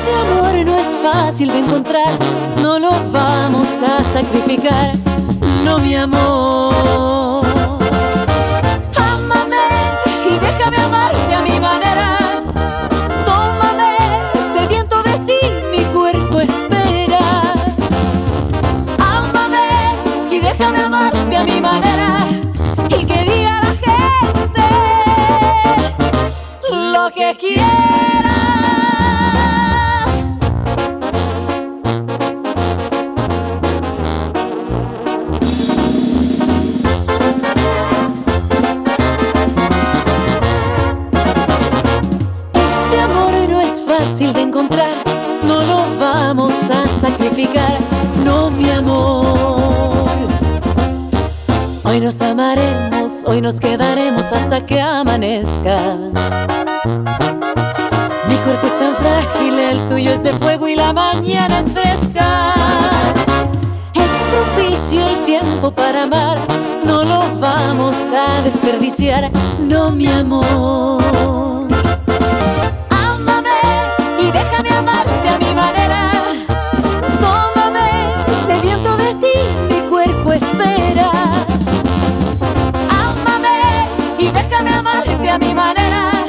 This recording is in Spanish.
Este amor no es fácil de encontrar, no lo vamos a sacrificar, no mi amor. Ámame y déjame amarte a mi manera. Tómame, sediento de ti, mi cuerpo espera. Ámame y déjame amarte a mi manera. Y que diga la gente lo que quiera. Fácil de encontrar, no lo vamos a sacrificar, no mi amor. Hoy nos amaremos, hoy nos quedaremos hasta que amanezca. Mi cuerpo es tan frágil, el tuyo es de fuego y la mañana es fresca. Es propicio el tiempo para amar, no lo vamos a desperdiciar, no mi amor. y déjame amarte a mi manera.